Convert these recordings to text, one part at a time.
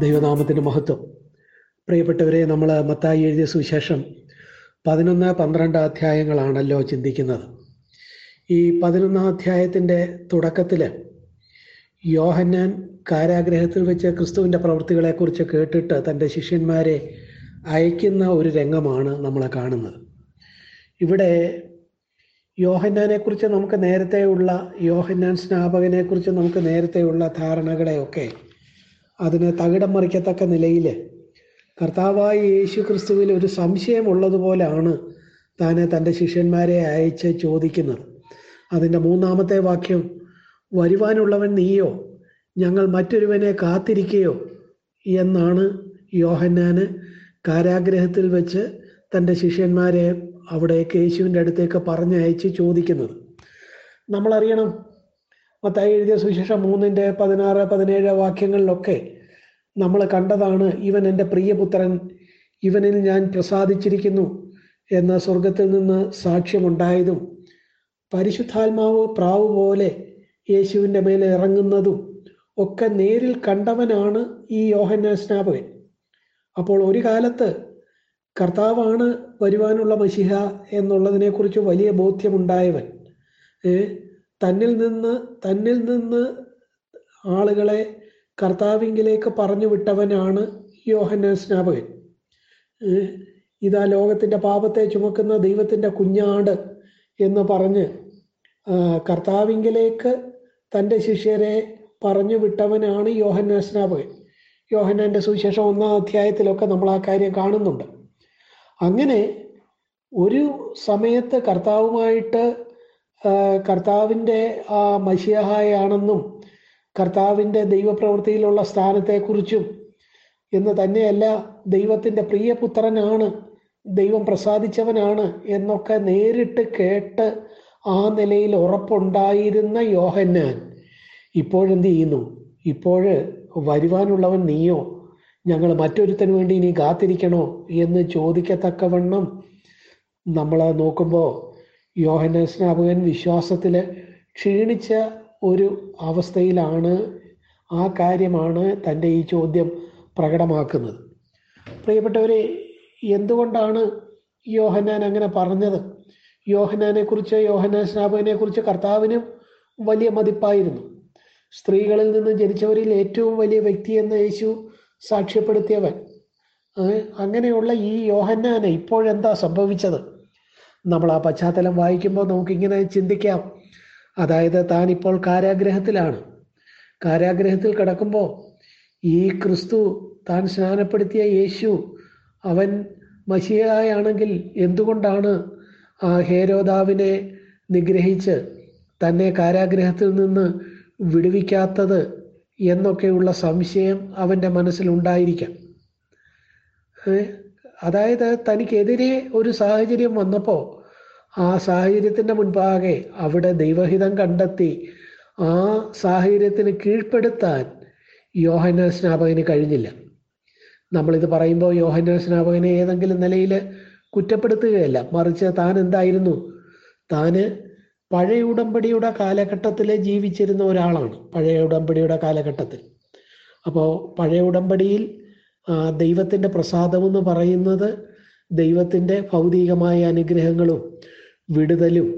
ദൈവനാമത്തിന് മഹത്വം. പ്രിയപ്പെട്ടവരെ നമ്മൾ മത്തായി എഴുതിയ സുവിശേഷം പതിനൊന്ന് പന്ത്രണ്ട് അധ്യായങ്ങളാണല്ലോ ചിന്തിക്കുന്നത്. ഈ പതിനൊന്നാം അധ്യായത്തിന്റെ തുടക്കത്തിൽ യോഹന്നാൻ കാരാഗ്രഹത്തിൽ വെച്ച് ക്രിസ്തുവിന്റെ പ്രവൃത്തികളെക്കുറിച്ച് കേട്ടിട്ട് തന്റെ ശിഷ്യന്മാരെ അയക്കുന്ന ഒരു രംഗമാണ് നമ്മൾ കാണുന്നത്. ഇവിടെ യോഹന്നാനെക്കുറിച്ച് നമുക്ക് നേരത്തെയുള്ള യോഹന്നാൻ സ്നാപകനെക്കുറിച്ച് നമുക്ക് നേരത്തെയുള്ള ധാരണകളെയൊക്കെ അതിനെ തകിടം മറിക്കത്തക്ക നിലയിൽ കർത്താവായ യേശു ക്രിസ്തുവിൽ ഒരു സംശയമുള്ളതുപോലെയാണ് താൻ തന്റെ ശിഷ്യന്മാരെ അയച്ച് ചോദിക്കുന്നത്. അതിന്റെ മൂന്നാമത്തെ വാക്യം വരുവാനുള്ളവൻ നീയോ? ഞങ്ങൾ മറ്റൊരുവനെ കാത്തിരിക്കുകയോ എന്നാണ് യോഹന്നാന് കാരാഗ്രഹത്തിൽ വെച്ച് തന്റെ ശിഷ്യന്മാരെ അവിടേക്ക് യേശുവിന്റെ അടുത്തേക്ക് പറഞ്ഞയച്ച് ചോദിക്കുന്നത്. നമ്മളറിയണം മത്തായി എഴുതിയ സുവിശേഷം മൂന്നിന്റെ പതിനാറ് പതിനേഴ് വാക്യങ്ങളിലൊക്കെ നമ്മൾ കണ്ടതാണ് ഇവൻ എന്റെ പ്രിയപുത്രൻ ഇവനിൽ ഞാൻ പ്രസാദിച്ചിരിക്കുന്നു എന്ന സ്വർഗത്തിൽ നിന്ന് സാക്ഷ്യമുണ്ടായതും പരിശുദ്ധാത്മാവ് പ്രാവ് പോലെ യേശുവിന്റെ മേലെ ഇറങ്ങുന്നതും ഒക്കെ നേരിൽ കണ്ടവനാണ് ഈ യോഹന്ന സ്നാപകൻ. അപ്പോൾ ഒരു കാലത്ത് കർത്താവാണ് വരുവാനുള്ള മഷിഹ എന്നുള്ളതിനെക്കുറിച്ച് വലിയ ബോധ്യമുണ്ടായവൻ. തന്നിൽ നിന്ന് തന്നിൽ നിന്ന് ആളുകളെ കർത്താവിങ്കിലേക്ക് പറഞ്ഞു വിട്ടവനാണ് യോഹന്ന സ്നാപകൻ ഇതാ ലോകത്തിന്റെ പാപത്തെ ചുമക്കുന്ന ദൈവത്തിന്റെ കുഞ്ഞാട് എന്ന് പറഞ്ഞ് കർത്താവിങ്കിലേക്ക് തന്റെ ശിഷ്യരെ പറഞ്ഞു വിട്ടവനാണ് യോഹന്ന സ്നാപകൻ. യോഹന്നാന്റെ സുവിശേഷം ഒന്നാം അധ്യായത്തിലൊക്കെ നമ്മൾ ആ കാര്യം കാണുന്നുണ്ട്. അങ്ങനെ ഒരു സമയത്ത് കർത്താവുമായിട്ട് കർത്താവിന്റെ ആ മഷിയാഹായാണെന്നും കർത്താവിന്റെ ദൈവപ്രവൃത്തിയിലുള്ള സ്ഥാനത്തെക്കുറിച്ചും എന്ന് തന്നെയല്ല ദൈവത്തിന്റെ പ്രിയപുത്രനാണ് ദൈവം പ്രസാദിച്ചവനാണ് എന്നൊക്കെ നേരിട്ട് കേട്ട് ആ നിലയിൽ ഉറപ്പുണ്ടായിരുന്ന യോഹന്നാൻ. ഇപ്പോഴെന്ത് ചെയ്യുന്നു? ഇപ്പോഴ് വരുവാനുള്ളവൻ നീയോ? ഞങ്ങൾ മറ്റൊരുത്തന് വേണ്ടി ഇനി കാത്തിരിക്കണോ എന്ന് ചോദിക്കത്തക്കവണ്ണം നമ്മൾ നോക്കുമ്പോൾ യോഹന സ്നാപകൻ വിശ്വാസത്തിൽ ക്ഷീണിച്ച ഒരു അവസ്ഥയിലാണ് ആ കാര്യമാണ് തന്റെ ഈ ചോദ്യം പ്രകടമാക്കുന്നത്. പ്രിയപ്പെട്ടവരെ എന്തുകൊണ്ടാണ് യോഹന്നാൻ അങ്ങനെ പറഞ്ഞത്? യോഹനാനെ കുറിച്ച് യോഹനാൻ സ്നാപകനെ കുറിച്ച് കർത്താവിനും വലിയ മതിപ്പായിരുന്നു. സ്ത്രീകളിൽ നിന്ന് ജനിച്ചവരിൽ ഏറ്റവും വലിയ വ്യക്തി എന്ന് യേശു സാക്ഷ്യപ്പെടുത്തിയവൻ. അങ്ങനെയുള്ള ഈ യോഹന്നാന് ഇപ്പോഴെന്താ സംഭവിച്ചത്? നമ്മൾ ആ പശ്ചാത്തലം വായിക്കുമ്പോൾ നമുക്കിങ്ങനെ ചിന്തിക്കാം. അതായത് താൻ ഇപ്പോൾ കാരാഗ്രഹത്തിലാണ്. കാരാഗ്രഹത്തിൽ കിടക്കുമ്പോൾ ഈ ക്രിസ്തു താൻ സ്നാനപ്പെടുത്തിയ യേശു അവൻ മഷിയായാണെങ്കിൽ എന്തുകൊണ്ടാണ് ആ ഹേരോദാവിനെ നിഗ്രഹിച്ച് തന്നെ കാരാഗ്രഹത്തിൽ നിന്ന് വിടുവിക്കാത്തത് എന്നൊക്കെയുള്ള സംശയം അവന്റെ മനസ്സിലുണ്ടായിരിക്കാം. അതായത് തനിക്കെതിരെ ഒരു സാഹചര്യം വന്നപ്പോൾ ആ സാഹചര്യത്തിന്റെ മുൻപാകെ അവിടെ ദൈവഹിതം കണ്ടെത്തി ആ സാഹചര്യത്തിന് കീഴ്പ്പെടുത്താൻ യോഹന സ്നാപകന് കഴിഞ്ഞില്ല. നമ്മളിത് പറയുമ്പോൾ യോഹന സ്നാപകനെ ഏതെങ്കിലും നിലയിൽ കുറ്റപ്പെടുത്തുകയല്ല. മറിച്ച് താൻ എന്തായിരുന്നു? താന് പഴയ ഉടമ്പടിയുടെ കാലഘട്ടത്തിൽ ജീവിച്ചിരുന്ന ഒരാളാണ്. പഴയ ഉടമ്പടിയുടെ കാലഘട്ടത്തിൽ. അപ്പോൾ പഴയ ഉടമ്പടിയിൽ ദൈവത്തിന്റെ പ്രസാദമെന്ന് പറയുന്നത് ദൈവത്തിന്റെ ഭൗതികമായ അനുഗ്രഹങ്ങളും വിടുതലും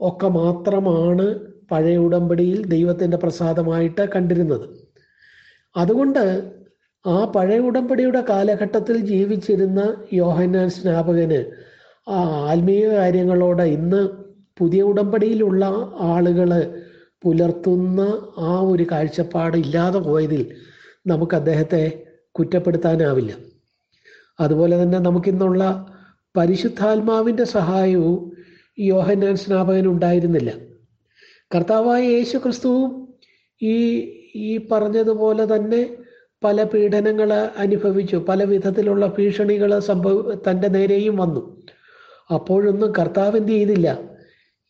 ഒക്കെ മാത്രമാണ് പഴയ ഉടമ്പടിയിൽ ദൈവത്തിന്റെ പ്രസാദമായിട്ട് കണ്ടിരുന്നത്. അതുകൊണ്ട് ആ പഴയ ഉടമ്പടിയുടെ കാലഘട്ടത്തിൽ ജീവിച്ചിരുന്ന യോഹന്നാൻ സ്നാപകന് ആ ആത്മീയ കാര്യങ്ങളോട് ഇന്ന് പുതിയ ഉടമ്പടിയിലുള്ള ആളുകൾ പുലർത്തുന്ന ആ ഒരു കാഴ്ചപ്പാട് ഇല്ലാതെ പോയതിൽ നമുക്ക് അദ്ദേഹത്തെ കുറ്റപ്പെടുത്താനാവില്ല. അതുപോലെ തന്നെ നമുക്കിന്നുള്ള പരിശുദ്ധാത്മാവിന്റെ സഹായവും യോഹന്നാൻ സ്നാപകൻ ഉണ്ടായിരുന്നില്ല. കർത്താവായ യേശു ക്രിസ്തുവും ഈ ഈ പറഞ്ഞതുപോലെ തന്നെ പല പീഡനങ്ങൾ അനുഭവിച്ചു. പല വിധത്തിലുള്ള ഭീഷണികൾ സംഭവ തന്റെ നേരെയും വന്നു. അപ്പോഴൊന്നും കർത്താവ് എന്ത് ചെയ്തില്ല.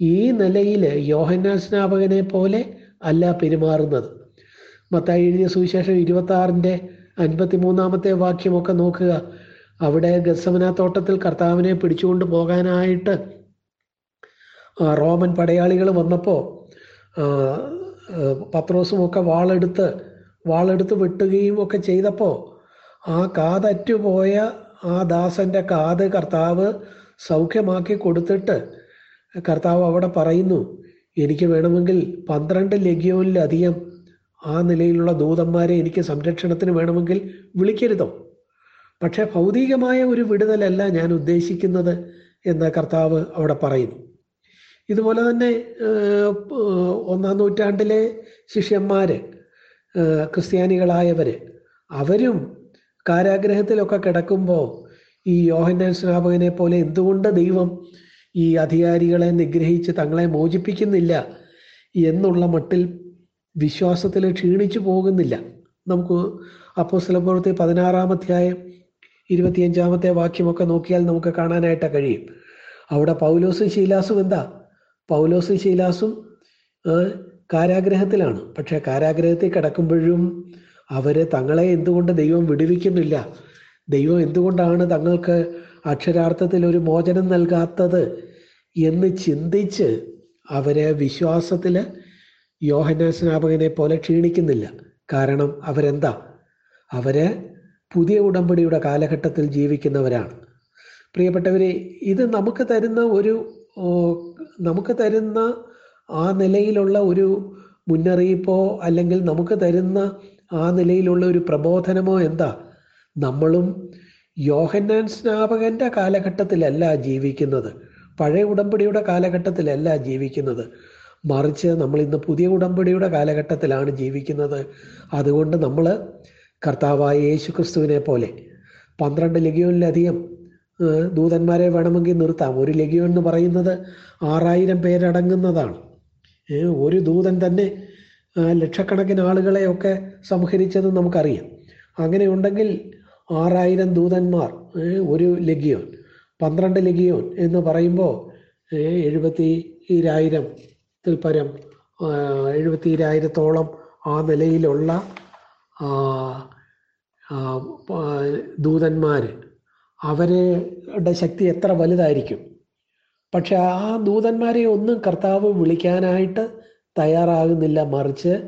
ഈ നിലയിൽ യോഹന്നാൻ സ്നാപകനെ പോലെ അല്ല പെരുമാറുന്നത്. മത്തായി എഴുതിയ സുവിശേഷം ഇരുപത്തി ആറിന്റെ അൻപത്തി മൂന്നാമത്തെ വാക്യമൊക്കെ നോക്കുക. അവിടെ ഗസമന തോട്ടത്തിൽ കർത്താവിനെ പിടിച്ചുകൊണ്ട് പോകാനായിട്ട് റോമൻ പടയാളികൾ വന്നപ്പോൾ പത്രോസും ഒക്കെ വാളെടുത്ത് വാളെടുത്ത് വെട്ടുകയും ഒക്കെ ചെയ്തപ്പോൾ ആ കാതറ്റുപോയ ആ ദാസന്റെ കാത് കർത്താവ് സൗഖ്യമാക്കി കൊടുത്തിട്ട് കർത്താവ് അവിടെ പറയുന്നു എനിക്ക് വേണമെങ്കിൽ പന്ത്രണ്ട് ലഗ്യോനിലധികം ആ നിലയിലുള്ള ദൂതന്മാരെ എനിക്ക് സംരക്ഷണത്തിന് വേണമെങ്കിൽ വിളിക്കരുതോ? പക്ഷേ ഭൗതികമായ ഒരു വിടുതലല്ല ഞാൻ ഉദ്ദേശിക്കുന്നത് എന്ന് കർത്താവ് അവിടെ പറയുന്നു. ഇതുപോലെ തന്നെ ഒന്നാം നൂറ്റാണ്ടിലെ ശിഷ്യന്മാര് ക്രിസ്ത്യാനികളായവര് അവരും കാരാഗ്രഹത്തിലൊക്കെ കിടക്കുമ്പോൾ ഈ യോഹന്നാൻ സ്നാപകനെ പോലെ എന്തുകൊണ്ട് ദൈവം ഈ അധികാരികളെ നിഗ്രഹിച്ച് തങ്ങളെ മോചിപ്പിക്കുന്നില്ല എന്നുള്ള മട്ടിൽ വിശ്വാസത്തിൽ ക്ഷീണിച്ചു പോകുന്നില്ല. നമുക്ക് അപ്പോ സ്ഥലപ്പുറത്തെ പതിനാറാം അധ്യായം ഇരുപത്തിയഞ്ചാമത്തെ വാക്യമൊക്കെ നോക്കിയാൽ നമുക്ക് കാണാനായിട്ട് കഴിയും. അവിടെ പൗലോസും ശീലാസും എന്താ? പൗലോസും ശീലാസും കാരാഗ്രഹത്തിലാണ്. പക്ഷെ കാരാഗ്രഹത്തിൽ കിടക്കുമ്പോഴും അവർ തങ്ങളെ എന്തുകൊണ്ട് ദൈവം വിടുവിക്കുന്നില്ല? ദൈവം എന്തുകൊണ്ടാണ് തങ്ങൾക്ക് അക്ഷരാർത്ഥത്തിൽ ഒരു മോചനം നൽകാത്തത് എന്ന് ചിന്തിച്ച് അവരെ വിശ്വാസത്തിൽ യോഹന സ്നാപകനെ പോലെ ക്ഷീണിക്കുന്നില്ല. കാരണം അവരെന്താ? അവർ പുതിയ ഉടമ്പടിയുടെ കാലഘട്ടത്തിൽ ജീവിക്കുന്നവരാണ്. പ്രിയപ്പെട്ടവരെ ഇത് നമുക്ക് തരുന്ന ഒരു നമുക്ക് തരുന്ന ആ നിലയിലുള്ള ഒരു മുന്നറിയിപ്പോ അല്ലെങ്കിൽ നമുക്ക് തരുന്ന ആ നിലയിലുള്ള ഒരു പ്രബോധനമോ എന്താ? നമ്മളും യോഹന്നാൻ സ്നാപകന്റെ കാലഘട്ടത്തിലല്ല ജീവിക്കുന്നത്. പഴയ ഉടമ്പടിയുടെ കാലഘട്ടത്തിലല്ല ജീവിക്കുന്നത്. മറിച്ച് നമ്മൾ ഇന്ന് പുതിയ ഉടമ്പടിയുടെ കാലഘട്ടത്തിലാണ് ജീവിക്കുന്നത്. അതുകൊണ്ട് നമ്മൾ കർത്താവായ യേശു ക്രിസ്തുവിനെ പോലെ പന്ത്രണ്ട് ലഗിയോനിലധികം ദൂതന്മാരെ വേണമെങ്കിൽ നിർത്താം. ഒരു ലഗിയോൻ എന്ന് പറയുന്നത് ആറായിരം പേരടങ്ങുന്നതാണ്. ഒരു ദൂതൻ തന്നെ ലക്ഷക്കണക്കിന് ആളുകളെയൊക്കെ സംഹരിച്ചത് നമുക്കറിയാം. അങ്ങനെ ഉണ്ടെങ്കിൽ ആറായിരം ദൂതന്മാർ ഒരു ലഗിയോൻ പന്ത്രണ്ട് ലഗിയോൻ എന്ന് പറയുമ്പോൾ എഴുപത്തി ഈരായിരത്തിൽ പരം എഴുപത്തി ആ നിലയിലുള്ള ദൂതന്മാര് അവരുടെ ശക്തി എത്ര വലുതായിരിക്കും. പക്ഷെ ആ ദൂതന്മാരെ ഒന്നും കർത്താവ് വിളിക്കാനായിട്ട് തയ്യാറാകുന്നില്ല. മറിച്ച്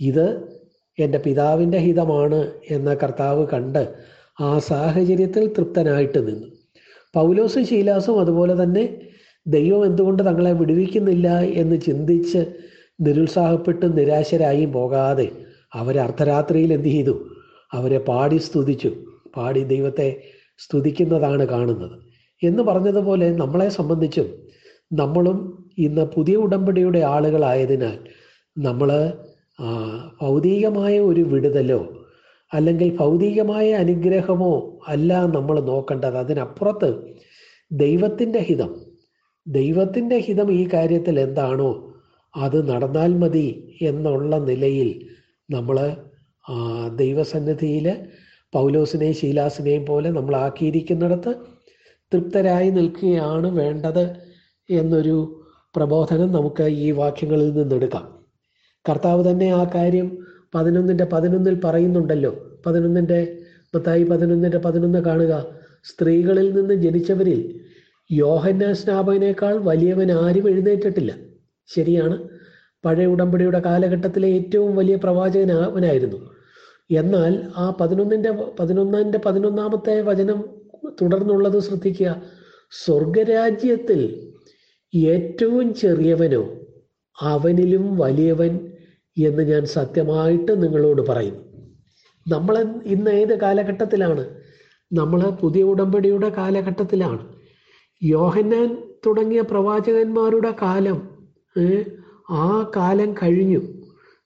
ഇത് എന്റെ പിതാവിന്റെ ഹിതമാണ് എന്ന കർത്താവ് കണ്ട് ആ സാഹചര്യത്തിൽ തൃപ്തനായിട്ട് നിന്നു. പൗലോസും ശീലാസും അതുപോലെ തന്നെ ദൈവം എന്തുകൊണ്ട് തങ്ങളെ വിടുവിക്കുന്നില്ല എന്ന് ചിന്തിച്ച് നിരുത്സാഹപ്പെട്ട് നിരാശരായും പോകാതെ അവർ അർദ്ധരാത്രിയിൽ എന്ത് ചെയ്തു? അവരെ പാടി സ്തുതിച്ചു. പാടി ദൈവത്തെ സ്തുതിക്കുന്നതാണ് കാണുന്നത്. എന്ന് പറഞ്ഞതുപോലെ നമ്മളെ സംബന്ധിച്ചും നമ്മളും ഇന്ന് പുതിയ ഉടമ്പടിയുടെ ആളുകളായതിനാൽ നമ്മൾ ഭൗതികമായ ഒരു വിടുതലോ അല്ലെങ്കിൽ ഭൗതികമായ അനുഗ്രഹമോ അല്ല നമ്മൾ നോക്കേണ്ടത്. അതിനപ്പുറത്ത് ദൈവത്തിന്റെ ഹിതം ദൈവത്തിന്റെ ഹിതം ഈ കാര്യത്തിൽ എന്താണോ അത് നടന്നാൽ മതി എന്നുള്ള നിലയിൽ നമ്മൾ ദൈവസന്നിധിയിൽ പൗലോസിനെയും ശീലാസിനെയും പോലെ നമ്മൾ ആക്കിയിരിക്കുന്നിടത്ത് തൃപ്തരായി നിൽക്കുകയാണ് വേണ്ടത് എന്നൊരു പ്രബോധനം നമുക്ക് ഈ വാക്യങ്ങളിൽ നിന്നെടുക്കാം. കർത്താവ് തന്നെ ആ കാര്യം പതിനൊന്നിന്റെ പതിനൊന്നിൽ പറയുന്നുണ്ടല്ലോ. പതിനൊന്നിന്റെ മത്തായി പതിനൊന്നിന്റെ പതിനൊന്ന് കാണുക. സ്ത്രീകളിൽ നിന്ന് ജനിച്ചവരിൽ യോഹന്ന സ്നാപകനേക്കാൾ വലിയവൻ ആരും എഴുന്നേറ്റിട്ടില്ല. ശരിയാണ്. പഴയ ഉടമ്പടിയുടെ കാലഘട്ടത്തിലെ ഏറ്റവും വലിയ പ്രവാചകൻ അവനായിരുന്നു. എന്നാൽ ആ പതിനൊന്നിന്റെ പതിനൊന്നിന്റെ പതിനൊന്നാമത്തെ വചനം തുടർന്നുള്ളത് ശ്രദ്ധിക്കുക. സ്വർഗരാജ്യത്തിൽ ഏറ്റവും ചെറിയവനോ അവനിലും വലിയവൻ എന്ന് ഞാൻ സത്യമായിട്ട് നിങ്ങളോട് പറയും. നമ്മൾ ഇന്ന് ഏത് കാലഘട്ടത്തിലാണ്? നമ്മൾ പുതിയ ഉടമ്പടിയുടെ കാലഘട്ടത്തിലാണ്. യോഹന്നാൻ തുടങ്ങിയ പ്രവാചകന്മാരുടെ കാലം ആ കാലം കഴിഞ്ഞു.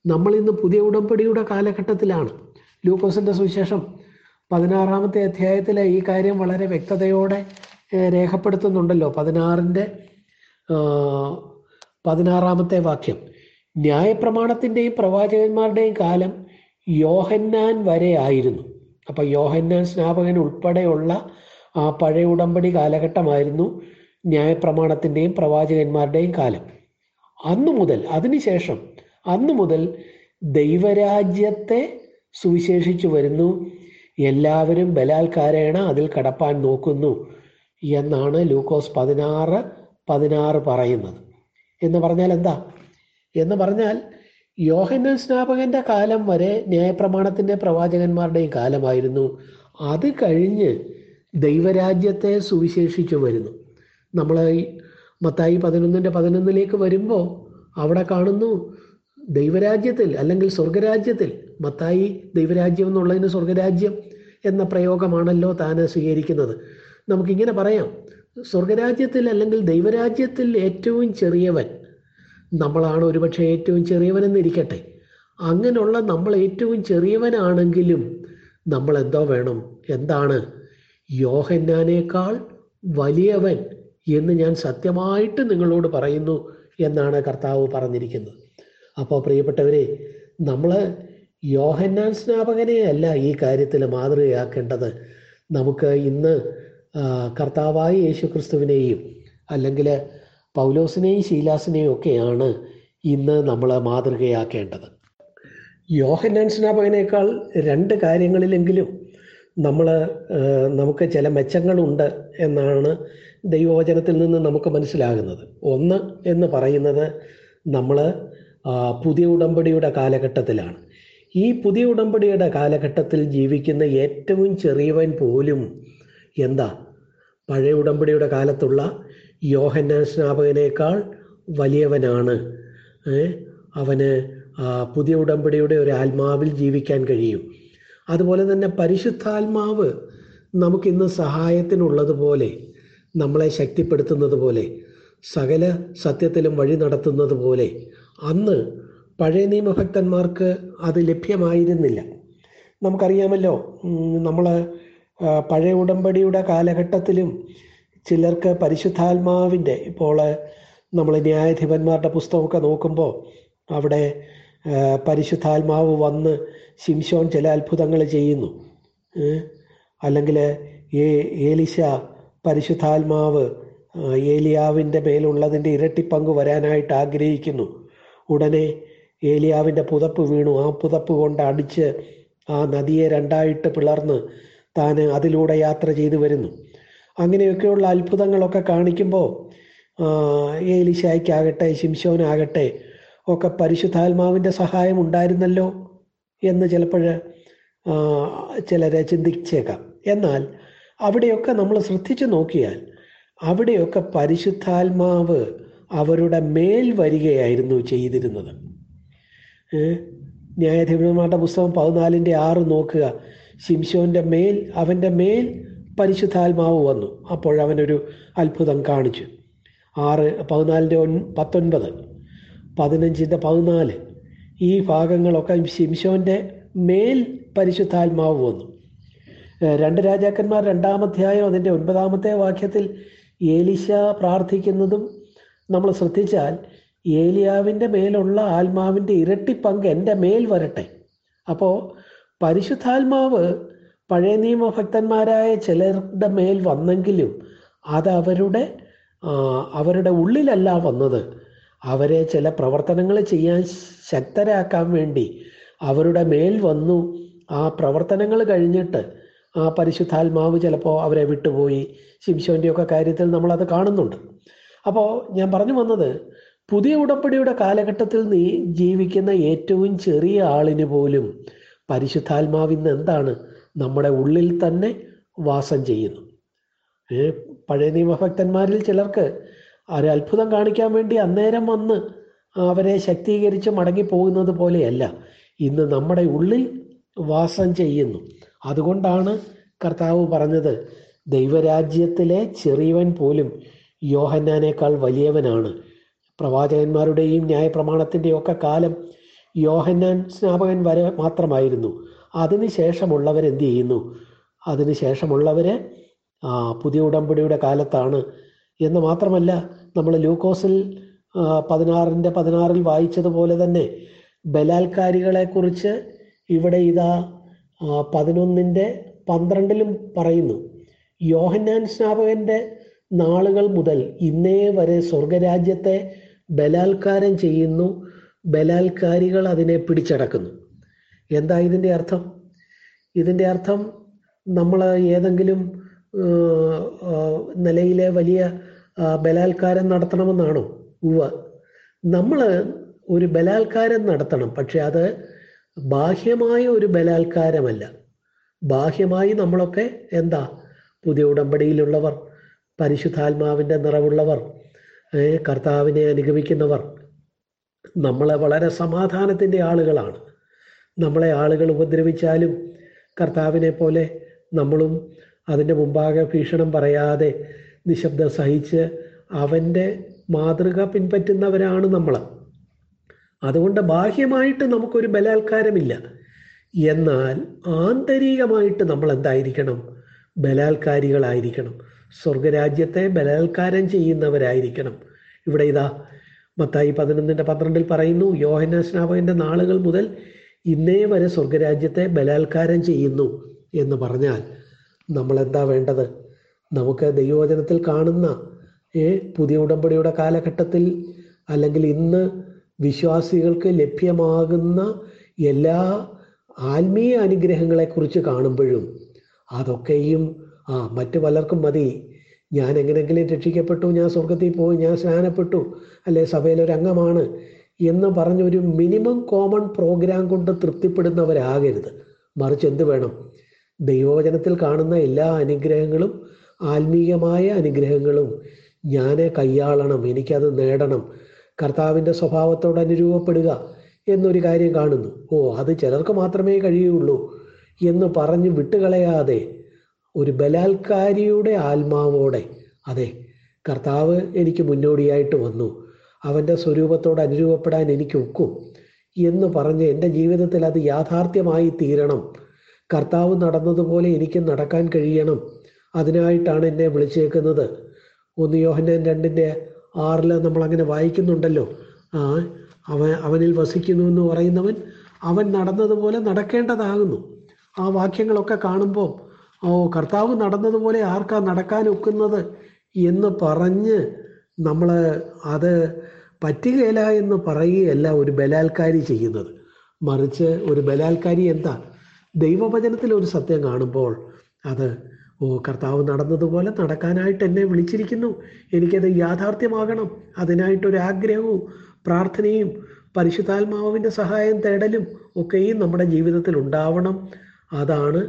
നമ്മളിന്ന് പുതിയ ഉടമ്പടിയുടെ കാലഘട്ടത്തിലാണ്. ലൂക്കോസിന്റെ സുവിശേഷം പതിനാറാമത്തെ അധ്യായത്തിലെ ഈ കാര്യം വളരെ വ്യക്തതയോടെ രേഖപ്പെടുത്തുന്നുണ്ടല്ലോ. പതിനാറിന്റെ പതിനാറാമത്തെ വാക്യം. ന്യായപ്രമാണത്തിന്റെയും പ്രവാചകന്മാരുടെയും കാലം യോഹന്നാൻ വരെ ആയിരുന്നു. അപ്പൊ യോഹന്നാൻ സ്നാപകൻ ഉൾപ്പെടെയുള്ള ആ പഴയ ഉടമ്പടി കാലഘട്ടമായിരുന്നു ന്യായപ്രമാണത്തിന്റെയും പ്രവാചകന്മാരുടെയും കാലം. അന്നു മുതൽ അതിനുശേഷം അന്നു മുതൽ ദൈവരാജ്യത്തെ സുവിശേഷിച്ചു വരുന്നു. എല്ലാവരും ബലാൽക്കാരേണ അതിൽ കടപ്പാൻ നോക്കുന്നു എന്നാണ് ലൂക്കോസ് പതിനാറ് പതിനാറ് പറയുന്നത്. എന്ന് പറഞ്ഞാൽ എന്താ? എന്ന് പറഞ്ഞാൽ യോഹന സ്നാപകന്റെ കാലം വരെ ന്യായപ്രമാണത്തിന്റെ പ്രവാചകന്മാരുടെയും കാലമായിരുന്നു. അത് കഴിഞ്ഞ് ദൈവരാജ്യത്തെ സുവിശേഷിച്ചു വരുന്നു. നമ്മൾ മത്തായി പതിനൊന്നിന്റെ പതിനൊന്നിലേക്ക് വരുമ്പോൾ അവിടെ കാണുന്നു ദൈവരാജ്യത്തിൽ അല്ലെങ്കിൽ സ്വർഗരാജ്യത്തിൽ മത്തായി ദൈവരാജ്യം എന്നുള്ളതിന് സ്വർഗരാജ്യം എന്ന പ്രയോഗമാണല്ലോ താൻ സ്വീകരിക്കുന്നത്. നമുക്കിങ്ങനെ പറയാം. സ്വർഗരാജ്യത്തിൽ അല്ലെങ്കിൽ ദൈവരാജ്യത്തിൽ ഏറ്റവും ചെറിയവൻ നമ്മളാണ് ഒരുപക്ഷെ ഏറ്റവും ചെറിയവനെന്നിരിക്കട്ടെ. അങ്ങനെയുള്ള നമ്മൾ ഏറ്റവും ചെറിയവനാണെങ്കിലും നമ്മൾ എന്തോ വേണം. എന്താണ്? യോഹന്നാനേക്കാൾ വലിയവൻ എന്ന് ഞാൻ സത്യമായിട്ട് നിങ്ങളോട് പറയുന്നു എന്നാണ് കർത്താവ് പറഞ്ഞിരിക്കുന്നത്. അപ്പോൾ പ്രിയപ്പെട്ടവരെ നമ്മൾ യോഹന്നാൻ സ്നാപകനെ അല്ല ഈ കാര്യത്തിൽ മാതൃകയാക്കേണ്ടത് നമുക്ക് ഇന്ന് കർത്താവായ യേശു ക്രിസ്തുവിനെയും അല്ലെങ്കിൽ പൗലോസിനെയും ശീലാസിനെയും ഒക്കെയാണ് ഇന്ന് നമ്മൾ മാതൃകയാക്കേണ്ടത്. യോഹന്നാൻ സ്നാപകനേക്കാൾ രണ്ട് കാര്യങ്ങളിലെങ്കിലും നമ്മൾ നമുക്ക് ചില മെച്ചങ്ങളുണ്ട് എന്നാണ് ദൈവവചനത്തിൽ നിന്ന് നമുക്ക് മനസ്സിലാകുന്നത്. ഒന്ന് എന്ന് പറയുന്നത് നമ്മൾ പുതിയ ഉടമ്പടിയുടെ കാലഘട്ടത്തിലാണ്. ഈ പുതിയ ഉടമ്പടിയുടെ കാലഘട്ടത്തിൽ ജീവിക്കുന്ന ഏറ്റവും ചെറിയവൻ പോലും എന്താ? പഴയ ഉടമ്പടിയുടെ കാലത്തുള്ള യോഹന്നാൻ സ്നാപകനേക്കാൾ വലിയവനാണ്? അവന് പുതിയ ഉടമ്പടിയുടെ ഒരു ആത്മാവിൽ ജീവിക്കാൻ കഴിയും. അതുപോലെ തന്നെ പരിശുദ്ധാത്മാവ് നമുക്കിന്ന് സഹായത്തിനുള്ളതുപോലെ നമ്മളെ ശക്തിപ്പെടുത്തുന്നത് പോലെ സകല സത്യത്തിലും വഴി നടത്തുന്നത് പോലെ അന്ന് പഴയ നിയമഭക്തന്മാർക്ക് അത് ലഭ്യമായിരുന്നില്ല. നമുക്കറിയാമല്ലോ നമ്മൾ പഴയ ഉടമ്പടിയുടെ കാലഘട്ടത്തിലും ചിലർക്ക് പരിശുദ്ധാത്മാവിന്റെ ഇപ്പോൾ നമ്മൾ ന്യായാധിപന്മാരുടെ പുസ്തകമൊക്കെ നോക്കുമ്പോൾ അവിടെ പരിശുദ്ധാത്മാവ് വന്ന് ശിംശോൻ ചില അത്ഭുതങ്ങൾ ചെയ്യുന്നു. അല്ലെങ്കിൽ ഏലിശ പരിശുദ്ധാത്മാവ് ഏലിയാവിന്റെ മേലുള്ളതിന്റെ ഇരട്ടിപ്പങ്ക് വരാനായിട്ട് ആഗ്രഹിക്കുന്നു. ഉടനെ ഏലിയാവിന്റെ പുതപ്പ് വീണു. ആ പുതപ്പ് കൊണ്ട് അടിച്ച് ആ നദിയെ രണ്ടായിട്ട് പിളർന്ന് താൻ അതിലൂടെ യാത്ര ചെയ്തു വരുന്നു. അങ്ങനെയൊക്കെയുള്ള അത്ഭുതങ്ങളൊക്കെ കാണിക്കുമ്പോൾ ഏലിശായ്ക്കാകട്ടെ ശിംശോനാകട്ടെ ഒക്കെ പരിശുദ്ധാത്മാവിന്റെ സഹായം ഉണ്ടായിരുന്നല്ലോ എന്ന് ചിലപ്പോൾ ചിലരെ ചിന്തിച്ചേക്കാം. എന്നാൽ അവിടെയൊക്കെ നമ്മൾ ശ്രദ്ധിച്ചു നോക്കിയാൽ അവിടെയൊക്കെ പരിശുദ്ധാത്മാവ് അവരുടെ മേൽ വരികയായിരുന്നു ചെയ്തിരുന്നത്. ന്യായാധിപന്മാരുടെ പുസ്തകം പതിനാലിന്റെ ആറ് നോക്കുക. ശിംശോന്റെ മേൽ അവന്റെ മേൽ പരിശുദ്ധാത്മാവ് വന്നു. അപ്പോഴവനൊരു അത്ഭുതം കാണിച്ചു. ആറ് പതിനാലിന്റെ ഒൻ പത്തൊൻപത്. പതിനഞ്ചിന്റെ പതിനാല്. ഈ ഭാഗങ്ങളൊക്കെ ശിംശോന്റെ മേൽ പരിശുദ്ധാത്മാവ് വന്നു. രണ്ട് രാജാക്കന്മാർ രണ്ടാമധ്യായം അതിന്റെ ഒൻപതാമത്തെ വാക്യത്തിൽ ഏലിശ പ്രാർത്ഥിക്കുന്നതും നമ്മൾ ശ്രദ്ധിച്ചാൽ ഏലിയാവിന്റെ മേലുള്ള ആത്മാവിന്റെ ഇരട്ടി പങ്ക് എന്റെ മേൽ വരട്ടെ. അപ്പോൾ പരിശുദ്ധാത്മാവ് പഴയ നിയമഭക്തന്മാരായ ചിലരുടെ മേൽ വന്നെങ്കിലും അത് അവരുടെ അവരുടെ ഉള്ളിലല്ല വന്നത്. അവരെ ചില പ്രവർത്തനങ്ങൾ ചെയ്യാൻ ശക്തരാക്കാൻ വേണ്ടി അവരുടെ മേൽ വന്നു. ആ പ്രവർത്തനങ്ങൾ കഴിഞ്ഞിട്ട് ആ പരിശുദ്ധാത്മാവ് ചിലപ്പോൾ അവരെ വിട്ടുപോയി. ശിംശോന്റെയൊക്കെ കാര്യത്തിൽ നമ്മളത് കാണുന്നുണ്ട്. അപ്പോൾ ഞാൻ പറഞ്ഞു വന്നത് പുതിയ ഉടമ്പടിയുടെ കാലഘട്ടത്തിൽ നീ ജീവിക്കുന്ന ഏറ്റവും ചെറിയ ആളിന് പോലും പരിശുദ്ധാത്മാവ് ഇന്ന് എന്താണ് നമ്മുടെ ഉള്ളിൽ തന്നെ വാസം ചെയ്യുന്നു. പഴയ നിയമഭക്തന്മാരിൽ ചിലർക്ക് ഒരു അത്ഭുതം കാണിക്കാൻ വേണ്ടി അന്നേരം വന്ന് അവരെ ശക്തീകരിച്ച് മടങ്ങി പോകുന്നത് പോലെയല്ല. ഇന്ന് നമ്മുടെ ഉള്ളിൽ വാസം ചെയ്യുന്നു. അതുകൊണ്ടാണ് കർത്താവ് പറഞ്ഞത് ദൈവരാജ്യത്തിലെ ചെറിയവൻ പോലും യോഹന്നാനേക്കാൾ വലിയവനാണ്. പ്രവാചകന്മാരുടെയും ന്യായപ്രമാണത്തിന്റെയും ഒക്കെ കാലം യോഹന്നാൻ സ്നാപകൻ വരെ മാത്രമായിരുന്നു. അതിനുശേഷമുള്ളവരെന്ത് ചെയ്യുന്നു? അതിനുശേഷമുള്ളവർ പുതിയ ഉടമ്പടിയുടെ കാലത്താണ്. എന്ന് മാത്രമല്ല നമ്മൾ ലൂക്കോസിൽ പതിനാറിന്റെ പതിനാറിൽ വായിച്ചതുപോലെ തന്നെ ബലാത്കാരികളെക്കുറിച്ച് ഇവിടെ ഇതാ പതിനൊന്നിന്റെ പന്ത്രണ്ടിലും പറയുന്നു. യോഹന്നാൻ സ്നാപകന്റെ നാളുകൾ മുതൽ ഇന്നേ വരെ സ്വർഗരാജ്യത്തെ ബലാത്കാരം ചെയ്യുന്നു ബലാത്കാരികൾ അതിനെ പിടിച്ചടക്കുന്നു. എന്താ ഇതിന്റെ അർത്ഥം? ഇതിന്റെ അർത്ഥം നമ്മൾ ഏതെങ്കിലും നിലയിലെ വലിയ ബലാത്കാരം നടത്തണമെന്നാണോ? ഉവ നമ്മൾ ഒരു ബലാത്കാരം നടത്തണം പക്ഷെ അത് ബാഹ്യമായ ഒരു ബലാത്കാരമല്ല ബാഹ്യമായി നമ്മളൊക്കെ എന്താ? പുതിയ ഉടമ്പടിയിലുള്ളവർ പരിശുദ്ധാത്മാവിന്റെ നിറവുള്ളവർ കർത്താവിനെ അനുഗമിക്കുന്നവർ നമ്മളെ വളരെ സമാധാനത്തിന്റെ ആളുകളാണ്. നമ്മളെ ആളുകൾ ഉപദ്രവിച്ചാലും കർത്താവിനെ പോലെ നമ്മളും അതിന്റെ മുമ്പാകെ ഭീഷണം പറയാതെ നിശബ്ദം സഹിച്ച് അവന്റെ മാതൃക പിൻപറ്റുന്നവരാണ് നമ്മൾ. അതുകൊണ്ട് ബാഹ്യമായിട്ട് നമുക്കൊരു ബലാത്കാരമില്ല. എന്നാൽ ആന്തരികമായിട്ട് നമ്മൾ എന്തായിരിക്കണം? ബലാത്കാരികളായിരിക്കണം. സ്വർഗരാജ്യത്തെ ബലാത്കാരം ചെയ്യുന്നവരായിരിക്കണം. ഇവിടെ ഇതാ മത്തായി പതിനൊന്നിന്റെ പന്ത്രണ്ടിൽ പറയുന്നു യോഹന സ്നാപകന്റെ നാളുകൾ മുതൽ ഇന്നേ വരെ സ്വർഗരാജ്യത്തെ ബലാത്കാരം ചെയ്യുന്നു എന്ന് പറഞ്ഞാൽ നമ്മൾ എന്താ വേണ്ടത്? നമുക്ക് ദൈവവചനത്തിൽ കാണുന്ന ഏ പുതിയ ഉടമ്പടിയുടെ കാലഘട്ടത്തിൽ അല്ലെങ്കിൽ ഇന്ന് വിശ്വാസികൾക്ക് ലഭ്യമാകുന്ന എല്ലാ ആത്മീയ അനുഗ്രഹങ്ങളെക്കുറിച്ച് കാണുമ്പോഴും അതൊക്കെയും ആ മറ്റു പലർക്കും മതി. ഞാൻ എങ്ങനെങ്കിലും രക്ഷിക്കപ്പെട്ടു ഞാൻ സ്വർഗത്തിൽ പോയി ഞാൻ സ്നാനപ്പെട്ടു അല്ലെ സഭയിലൊരു അംഗമാണ് എന്ന് പറഞ്ഞൊരു മിനിമം കോമൺ പ്രോഗ്രാം കൊണ്ട് തൃപ്തിപ്പെടുന്നവരാകരുത്. മറിച്ച് എന്ത് വേണം? ദൈവവചനത്തിൽ കാണുന്ന എല്ലാ അനുഗ്രഹങ്ങളും ആത്മീയമായ അനുഗ്രഹങ്ങളും ഞാൻ കൈയാളണം എനിക്കത് നേടണം കർത്താവിന്റെ സ്വഭാവത്തോട് അനുരൂപപ്പെടുക എന്നൊരു കാര്യം കാണുന്നു. ഓ അത് ചിലർക്ക് മാത്രമേ കഴിയുള്ളൂ എന്ന് പറഞ്ഞ് വിട്ടുകളയാതെ ഒരു ബലാത്കാരിയുടെ ആത്മാവോടെ. അതെ കർത്താവ് എനിക്ക് മുന്നോടിയായിട്ട് വന്നു. അവന്റെ സ്വരൂപത്തോട് അനുരൂപപ്പെടാൻ എനിക്ക് ഒക്കും എന്ന് പറഞ്ഞ് എന്റെ ജീവിതത്തിൽ അത് യാഥാർത്ഥ്യമായി തീരണം. കർത്താവ് നടന്നതുപോലെ എനിക്ക് നടക്കാൻ കഴിയണം. അതിനായിട്ടാണ് എന്നെ വിളിച്ചേക്കുന്നത്. ഒന്ന് യോഹന്നാൻ രണ്ടിന്റെ ആറിൽ നമ്മളങ്ങനെ വായിക്കുന്നുണ്ടല്ലോ. ആ അവൻ അവനിൽ വസിക്കുന്നു എന്ന് പറയുന്നവൻ അവൻ നടന്നതുപോലെ നടക്കേണ്ടതാകുന്നു. ആ വാക്യങ്ങളൊക്കെ കാണുമ്പോൾ ഓ കർത്താവ് നടന്നതുപോലെ ആർക്കാ നടക്കാൻ ഒക്കുന്നത് എന്ന് പറഞ്ഞ് നമ്മൾ അത് പറ്റുകയില്ല എന്ന് പറയുകയല്ല ഒരു ബലാൽക്കാരി ചെയ്യുന്നത്. മറിച്ച് ഒരു ബലാൽക്കാരി എന്താ? ദൈവവചനത്തിൽ ഒരു സത്യം കാണുമ്പോൾ അത് ഓ കർത്താവ് നടന്നതുപോലെ നടക്കാനായിട്ട് എന്നെ വിളിച്ചിരിക്കുന്നു. എനിക്കത് യാഥാർത്ഥ്യമാകണം. അതിനായിട്ടൊരു ആഗ്രഹവും പ്രാർത്ഥനയും പരിശുദ്ധാത്മാവിന്റെ സഹായം തേടലും ഒക്കെയും നമ്മുടെ ജീവിതത്തിൽ ഉണ്ടാവണം. അതാണ്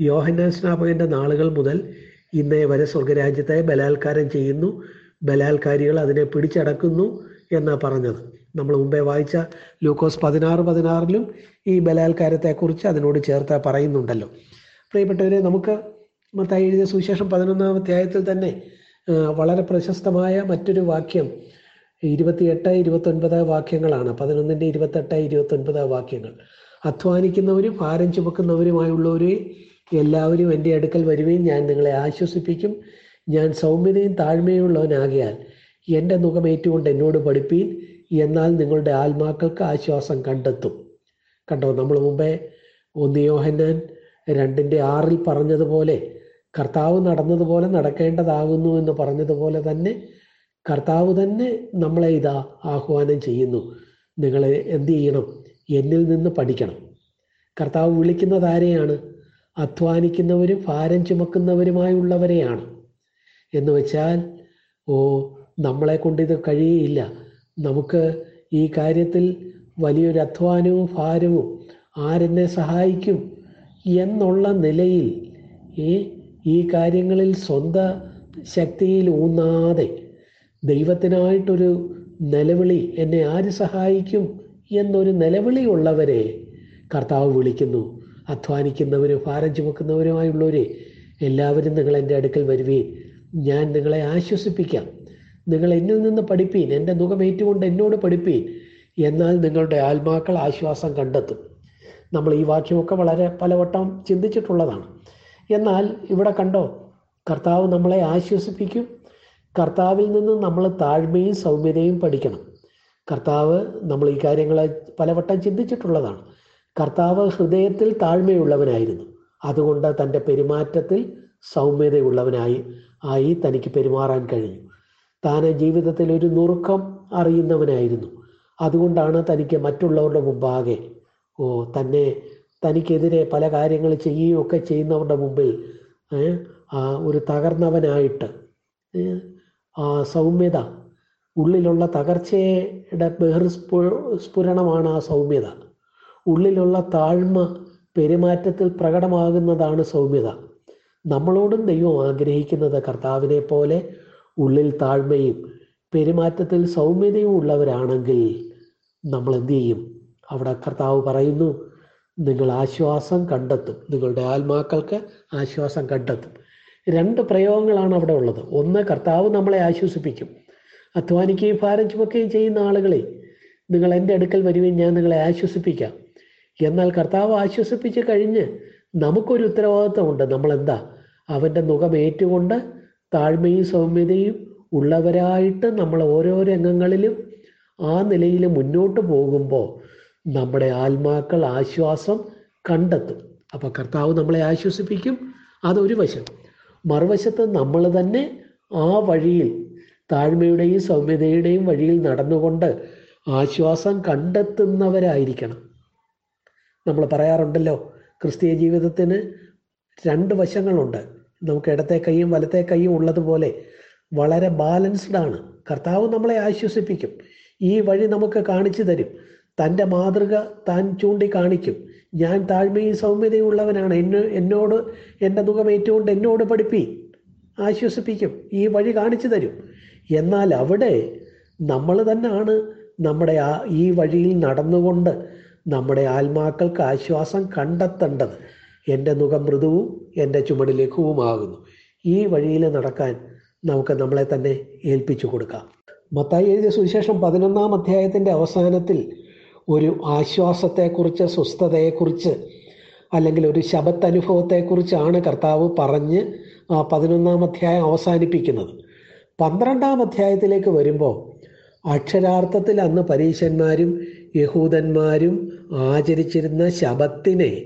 യോഹന്നാൻ സ്നാപകന്റെ നാളുകൾ മുതൽ ഇന്നേ വരെ സ്വർഗരാജ്യത്തെ ബലാത്കാരം ചെയ്യുന്നു. ബലാത്കാരികൾ അതിനെ പിടിച്ചടക്കുന്നു എന്നാണ് പറഞ്ഞത്. നമ്മൾ മുമ്പേ വായിച്ച ലൂക്കോസ് പതിനാറ് പതിനാറിലും ഈ ബലാത്കാരത്തെക്കുറിച്ച് അതിനോട് ചേർത്ത് പറയുന്നുണ്ടല്ലോ. പ്രിയപ്പെട്ടവരെ നമുക്ക് മത്തായി എഴുതിയ സുവിശേഷം പതിനൊന്നാം അധ്യായത്തിൽ തന്നെ വളരെ പ്രശസ്തമായ മറ്റൊരു വാക്യം ഇരുപത്തിയെട്ട് ഇരുപത്തൊൻപത് വാക്യങ്ങളാണ്. പതിനൊന്നിന്റെ ഇരുപത്തെട്ട് ഇരുപത്തൊൻപത് വാക്യങ്ങൾ. അധ്വാനിക്കുന്നവരും ഭാരം ചുമക്കുന്നവരുമായുള്ളവരെ എല്ലാവരും എന്റെ അടുക്കൽ വരുകയും ഞാൻ നിങ്ങളെ ആശ്വസിപ്പിക്കും. ഞാൻ സൗമ്യതയും താഴ്മയുള്ളവനാകിയാൽ എന്റെ മുഖമേറ്റുകൊണ്ട് എന്നോട് പഠിപ്പീൻ എന്നാൽ നിങ്ങളുടെ ആത്മാക്കൾക്ക് ആശ്വാസം കണ്ടെത്തും. കണ്ടോ നമ്മൾ മുമ്പേ ഒന്ന് യോഹന്നാൻ രണ്ടിന്റെ ആറിൽ പറഞ്ഞതുപോലെ കർത്താവ് നടന്നതുപോലെ നടക്കേണ്ടതാകുന്നു എന്ന് പറഞ്ഞതുപോലെ തന്നെ കർത്താവ് തന്നെ നമ്മളെ ഇതാ ആഹ്വാനം ചെയ്യുന്നു. നിങ്ങൾ എന്ത് ചെയ്യണം? എന്നിൽ നിന്ന് പഠിക്കണം. കർത്താവ് വിളിക്കുന്നത് ആരെയാണ്? അധ്വാനിക്കുന്നവരും ഭാരം ചുമക്കുന്നവരുമായുള്ളവരെയാണ്. എന്ന് വെച്ചാൽ ഓ നമ്മളെ കൊണ്ട് ഇത് കഴിയില്ല. നമുക്ക് ഈ കാര്യത്തിൽ വലിയൊരു അധ്വാനവും ഭാരവും ആരെന്നെ സഹായിക്കും എന്നുള്ള നിലയിൽ ഈ ഈ കാര്യങ്ങളിൽ സ്വന്ത ശക്തിയിൽ ഊന്നാതെ ദൈവത്തിനായിട്ടൊരു നിലവിളി എന്നെ ആര് സഹായിക്കും എന്നൊരു നിലവിളിയുള്ളവരെ കർത്താവ് വിളിക്കുന്നു. അധ്വാനിക്കുന്നവരും ഭാരം ചുമക്കുന്നവരുമായുള്ളവരെ എല്ലാവരും നിങ്ങൾ എന്റെ അടുക്കൽ വരുവീൻ. ഞാൻ നിങ്ങളെ ആശ്വസിപ്പിക്കാം. നിങ്ങൾ എന്നിൽ നിന്ന് പഠിപ്പീൻ. എന്റെ മുഖമേറ്റുകൊണ്ട് എന്നോട് പഠിപ്പീൻ. എന്നാൽ നിങ്ങളുടെ ആത്മാക്കൾ ആശ്വാസം കണ്ടെത്തും. നമ്മൾ ഈ വാക്യമൊക്കെ വളരെ പലവട്ടം ചിന്തിച്ചിട്ടുള്ളതാണ്. എന്നാൽ ഇവിടെ കണ്ടോ കർത്താവ് നമ്മളെ ആശ്വസിപ്പിക്കും. കർത്താവിൽ നിന്ന് നമ്മൾ താഴ്മയും സൗമ്യതയും പഠിക്കണം. കർത്താവ് നമ്മൾ ഈ കാര്യങ്ങളെ പലവട്ടം ചിന്തിച്ചിട്ടുള്ളതാണ്. കർത്താവ് ഹൃദയത്തിൽ താഴ്മയുള്ളവനായിരുന്നു. അതുകൊണ്ട് തന്റെ പെരുമാറ്റത്തിൽ സൗമ്യതയുള്ളവനായി ആയി തനിക്ക് പെരുമാറാൻ കഴിഞ്ഞു. താൻ ജീവിതത്തിൽ ഒരു നുറുക്കം അറിയുന്നവനായിരുന്നു. അതുകൊണ്ടാണ് തനിക്ക് മറ്റുള്ളവരുടെ മുമ്പാകെ ഓ തന്നെ തനിക്കെതിരെ പല കാര്യങ്ങൾ ചെയ്യുകയൊക്കെ ചെയ്യുന്നവരുടെ മുമ്പിൽ ഒരു തകർന്നവനായിട്ട് ആ സൗമ്യത ഉള്ളിലുള്ള തകർച്ചയുടെ ബഹിർസ്ഫു സ്ഫുരണമാണ് ആ സൗമ്യത. ഉള്ളിലുള്ള താഴ്മ പെരുമാറ്റത്തിൽ പ്രകടമാകുന്നതാണ് സൗമ്യത. നമ്മളോടും ദൈവം ആഗ്രഹിക്കുന്നത് കർത്താവിനെ പോലെ ഉള്ളിൽ താഴ്മയും പെരുമാറ്റത്തിൽ സൗമ്യതയും ഉള്ളവരാണെങ്കിൽ നമ്മൾ എന്തു ചെയ്യും? അവിടെ കർത്താവ് പറയുന്നു നിങ്ങൾ ആശ്വാസം കണ്ടെത്തും. നിങ്ങളുടെ ആത്മാക്കൾക്ക് ആശ്വാസം കണ്ടെത്തും. രണ്ട് പ്രയോഗങ്ങളാണ് അവിടെ ഉള്ളത്. ഒന്ന് കർത്താവ് നമ്മളെ ആശ്വസിപ്പിക്കും. അധ്വാനിക്കുകയും ഭാരം ചുമക്കുകയും ചെയ്യുന്ന ആളുകളെ നിങ്ങൾ എന്റെ അടുക്കൽ വരുകയും ഞാൻ നിങ്ങളെ ആശ്വസിപ്പിക്കാം. എന്നാൽ കർത്താവ് ആശ്വസിപ്പിച്ച് കഴിഞ്ഞ് നമുക്കൊരു ഉത്തരവാദിത്വമുണ്ട്. നമ്മൾ എന്താ അവന്റെ മുഖം ഏറ്റുകൊണ്ട് താഴ്മയും സൗമ്യതയും ഉള്ളവരായിട്ട് നമ്മൾ ഓരോ രംഗങ്ങളിലും ആ നിലയിൽ മുന്നോട്ട് പോകുമ്പോൾ നമ്മുടെ ആത്മാക്കൾ ആശ്വാസം കണ്ടെത്തും. അപ്പോൾ കർത്താവ് നമ്മളെ ആശ്വസിപ്പിക്കും. അതൊരു വശം. മറുവശത്ത് നമ്മൾ തന്നെ ആ വഴിയിൽ താഴ്മയുടെയും സൗമ്യതയുടെയും വഴിയിൽ നടന്നുകൊണ്ട് ആശ്വാസം കണ്ടെത്തുന്നവരായിരിക്കണം. നമ്മൾ പറയാറുണ്ടല്ലോ ക്രിസ്തീയ ജീവിതത്തിന് രണ്ട് വശങ്ങളുണ്ട്. നമുക്ക് ഇടത്തെ കൈയും വലത്തെ കൈയും ഉള്ളതുപോലെ വളരെ ബാലൻസ്ഡ് ആണ്. കർത്താവ് നമ്മളെ ആശ്വസിപ്പിക്കും. ഈ വഴി നമുക്ക് കാണിച്ചു തരും. തന്റെ മാതൃക താൻ ചൂണ്ടിക്കാണിക്കും. ഞാൻ താഴ്മയും സൗമ്യതയും ഉള്ളവനാണ്. എന്നെ എന്നോട് എന്റെ മുഖം ഏറ്റുകൊണ്ട് എന്നോട് പഠിപ്പി. ആശ്വസിപ്പിക്കും. ഈ വഴി കാണിച്ചു തരും. എന്നാൽ അവിടെ നമ്മൾ തന്നെയാണ് നമ്മുടെ ആ ഈ വഴിയിൽ നടന്നുകൊണ്ട് നമ്മുടെ ആത്മാക്കൾക്ക് ആശ്വാസം കണ്ടെത്തേണ്ടത് എന്റെ മുഖം മൃദുവും എന്റെ ചുമട് ലഘുവുമാകുന്നു. ഈ വഴിയിൽ നടക്കാൻ നമുക്ക് നമ്മളെ തന്നെ ഏൽപ്പിച്ചു കൊടുക്കാം. മത്തായി എഴുതിയ സുവിശേഷം പതിനൊന്നാം അധ്യായത്തിന്റെ അവസാനത്തിൽ ഒരു ആശ്വാസത്തെക്കുറിച്ച് സ്വസ്ഥതയെക്കുറിച്ച് അല്ലെങ്കിൽ ഒരു ശബത്തനുഭവത്തെക്കുറിച്ചാണ് കർത്താവ് പറഞ്ഞ് ആ പതിനൊന്നാം അധ്യായം അവസാനിപ്പിക്കുന്നത്. പന്ത്രണ്ടാം അധ്യായത്തിലേക്ക് വരുമ്പോൾ അക്ഷരാർത്ഥത്തിൽ അന്ന് പരീശന്മാരും യഹൂദന്മാരും ആചരിച്ചിരുന്ന ശബത്തിനെ